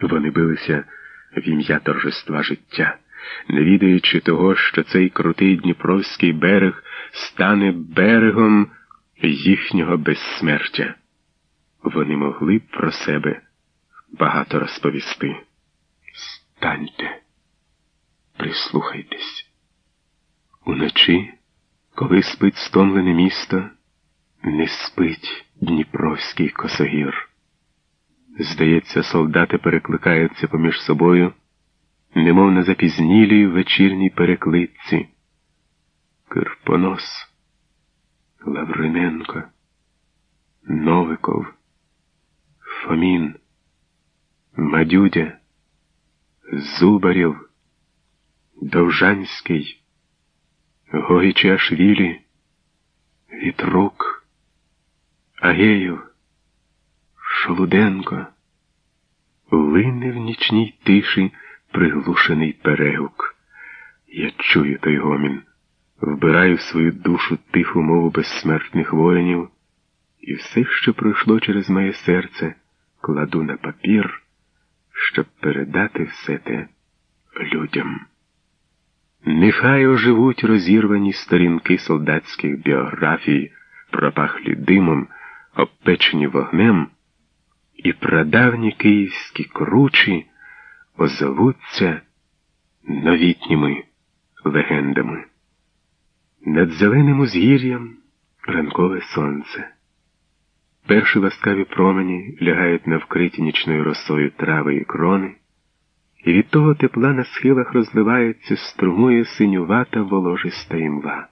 Вони билися в ім'я торжества життя, не відаючи того, що цей крутий Дніпровський берег стане берегом їхнього безсмертя. Вони могли б про себе багато розповісти. Станьте, прислухайтесь. Уночі, коли спить стомлене місто, не спить Дніпровський косогір. Здається, солдати перекликаються поміж собою, немов на запізнілій вечірній переклитці. Кирпонос, Лавриненко, Новиков, Фомін, Мадюдя, Зубарів, Довжанський, Гогічашвілі, Вітрук, Агеєв. Шолуденко, лине в нічній тиші приглушений перегук. Я чую той гомін, вбираю в свою душу тиху мову безсмертних воїнів, і все, що пройшло через моє серце, кладу на папір, щоб передати все те людям. Нехай оживуть розірвані сторінки солдатських біографій, пропахлі димом, обпечені вогнем і прадавні київські кручі озовуться новітніми легендами. Над зеленим узгір'ям ранкове сонце. Перші ласкаві промені лягають на вкриті нічною росою трави і крони, і від того тепла на схилах розливається, струмує синювата воложиста імла.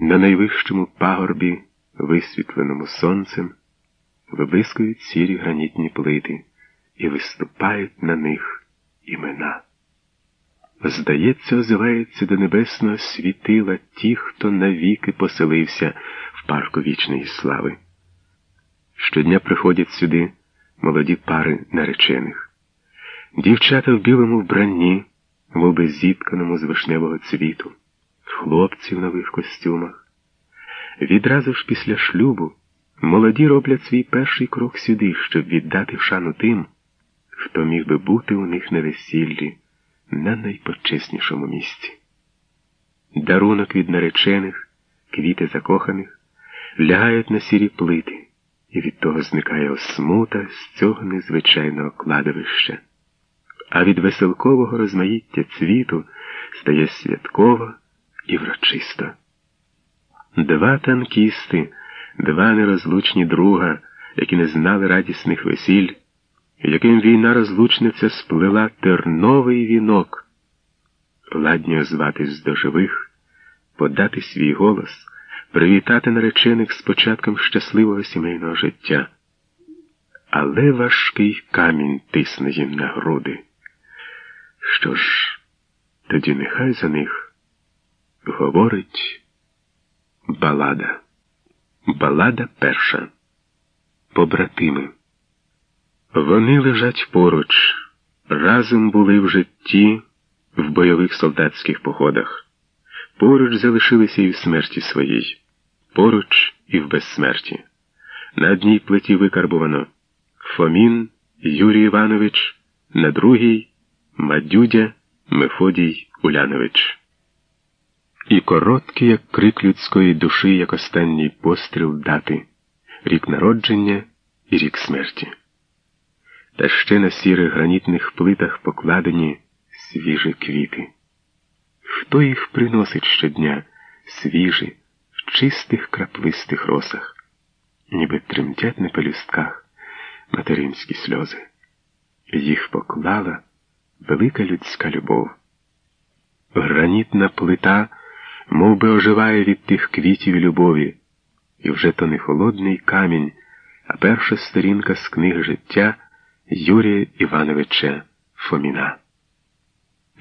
На найвищому пагорбі, висвітленому сонцем, виблискують сірі гранітні плити і виступають на них імена. Здається, озивається до небесного світила ті, хто навіки поселився в парку вічної слави. Щодня приходять сюди молоді пари наречених, дівчата в білому вбранні, мов би зітканому з вишневого цвіту, хлопці в нових костюмах. Відразу ж після шлюбу. Молоді роблять свій перший крок сюди, щоб віддати шану тим, хто міг би бути у них на весіллі на найпочеснішому місці. Дарунок від наречених, квіти закоханих, лягають на сірі плити, і від того зникає осмута з цього незвичайного кладовища. А від веселкового розмаїття цвіту стає святково і врочисто. Два танкісти два нерозлучні друга, які не знали радісних весіль, яким війна розлучниця сплела терновий вінок, ладні озватись до живих, подати свій голос, привітати наречених з початком щасливого сімейного життя. Але важкий камінь тисне їм на груди. Що ж, тоді нехай за них говорить балада. Балада перша. Побратими. Вони лежать поруч, разом були в житті в бойових солдатських походах. Поруч залишилися і в смерті своїй, поруч і в безсмерті. На одній плиті викарбувано Фомін Юрій Іванович, на другій Мадюдя Мефодій Улянович. І короткий, як крик людської душі, як останній постріл дати, рік народження і рік смерті. Та ще на сірих гранітних плитах покладені свіжі квіти. Хто їх приносить щодня свіжі, в чистих краплистих росах, ніби тремтять на пелюстках материнські сльози. Їх поклала велика людська любов. Гранітна плита мов би оживає від тих квітів любові, і вже то не холодний камінь, а перша сторінка з книги життя Юрія Івановича Фоміна.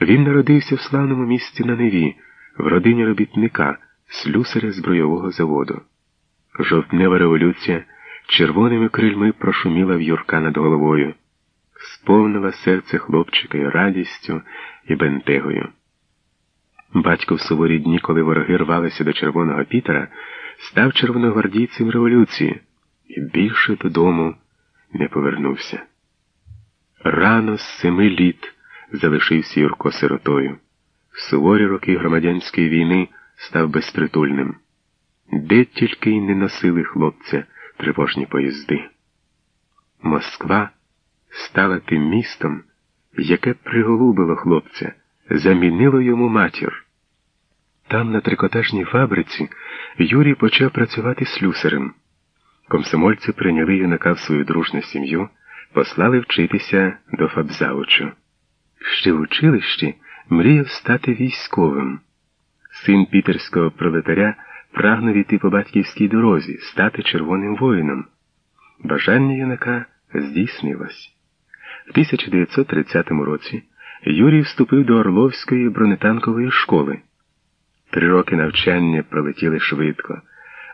Він народився в славному місті на Неві, в родині робітника, слюсаря збройового заводу. Жовтнева революція червоними крильми прошуміла в Юрка над головою, сповнила серце хлопчика і радістю і бентегою. Батько в суворі дні, коли вороги рвалися до Червоного Пітера, став червоногвардійцем революції і більше додому не повернувся. рано з семи літ залишився Юрко сиротою. В суворі роки громадянської війни став безпритульним. Де тільки й не носили хлопця тривожні поїзди. Москва стала тим містом, яке приголубило хлопця, замінило йому матір. Там, на трикотажній фабриці, Юрій почав працювати слюсарем. Комсомольці прийняли юнака в свою дружну сім'ю, послали вчитися до Фабзаучу. Ще в училищі мріяв стати військовим. Син пітерського пролетаря прагнув іти по батьківській дорозі, стати червоним воїном. Бажання юнака здійснилось. В 1930 році Юрій вступив до Орловської бронетанкової школи. Три роки навчання пролетіли швидко.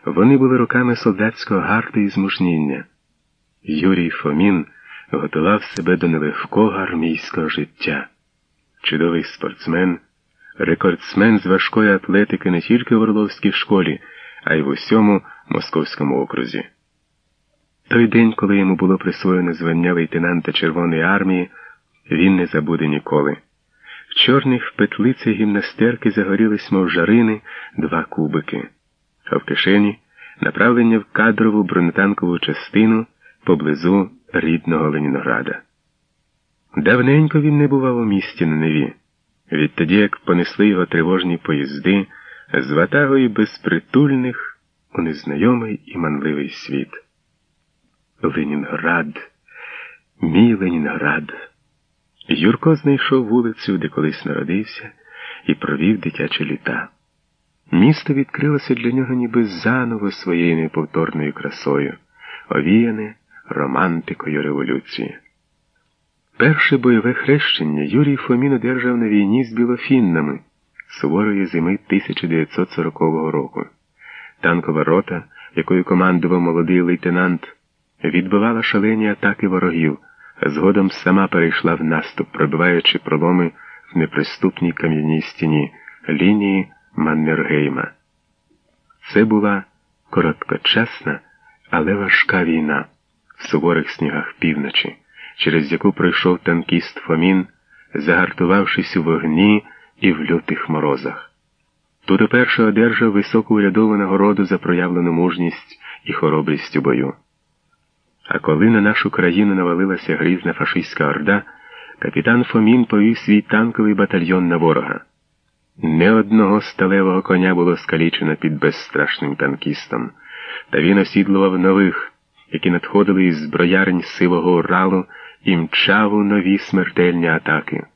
Вони були роками солдатського гарту і змужніння. Юрій Фомін готував себе до нелегкого армійського життя. Чудовий спортсмен, рекордсмен з важкої атлетики не тільки в Орловській школі, а й в усьому Московському окрузі. Той день, коли йому було присвоєно звання лейтенанта Червоної армії, він не забуде ніколи. В чорних петлицях гімнастерки загорілись, мов жарини, два кубики, а в кишені направлення в кадрову бронетанкову частину поблизу рідного Ленінграда. Давненько він не бував у місті на Неві. Відтоді, як понесли його тривожні поїзди з ватагою безпритульних у незнайомий і манливий світ. Ленінград, мій Ленінград. Юрко знайшов вулицю, де колись народився, і провів дитячі літа. Місто відкрилося для нього ніби заново своєю неповторною красою, овіяне романтикою революції. Перше бойове хрещення Юрій Фомін одержав на війні з білофіннами суворої зими 1940 року. Танкова рота, якою командував молодий лейтенант, відбивала шалені атаки ворогів, згодом сама перейшла в наступ, пробиваючи проломи в неприступній кам'яній стіні лінії Маннергейма. Це була короткочасна, але важка війна в суворих снігах півночі, через яку пройшов танкіст Фомін, загартувавшись у вогні і в лютих морозах. Тут уперше одержав високу урядову нагороду за проявлену мужність і хоробрість у бою. А коли на нашу країну навалилася грізна фашистська орда, капітан Фомін повів свій танковий батальйон на ворога. Не одного сталевого коня було скалічено під безстрашним танкістом, та він осідлував нових, які надходили із зброярень сивого Уралу і мчав у нові смертельні атаки.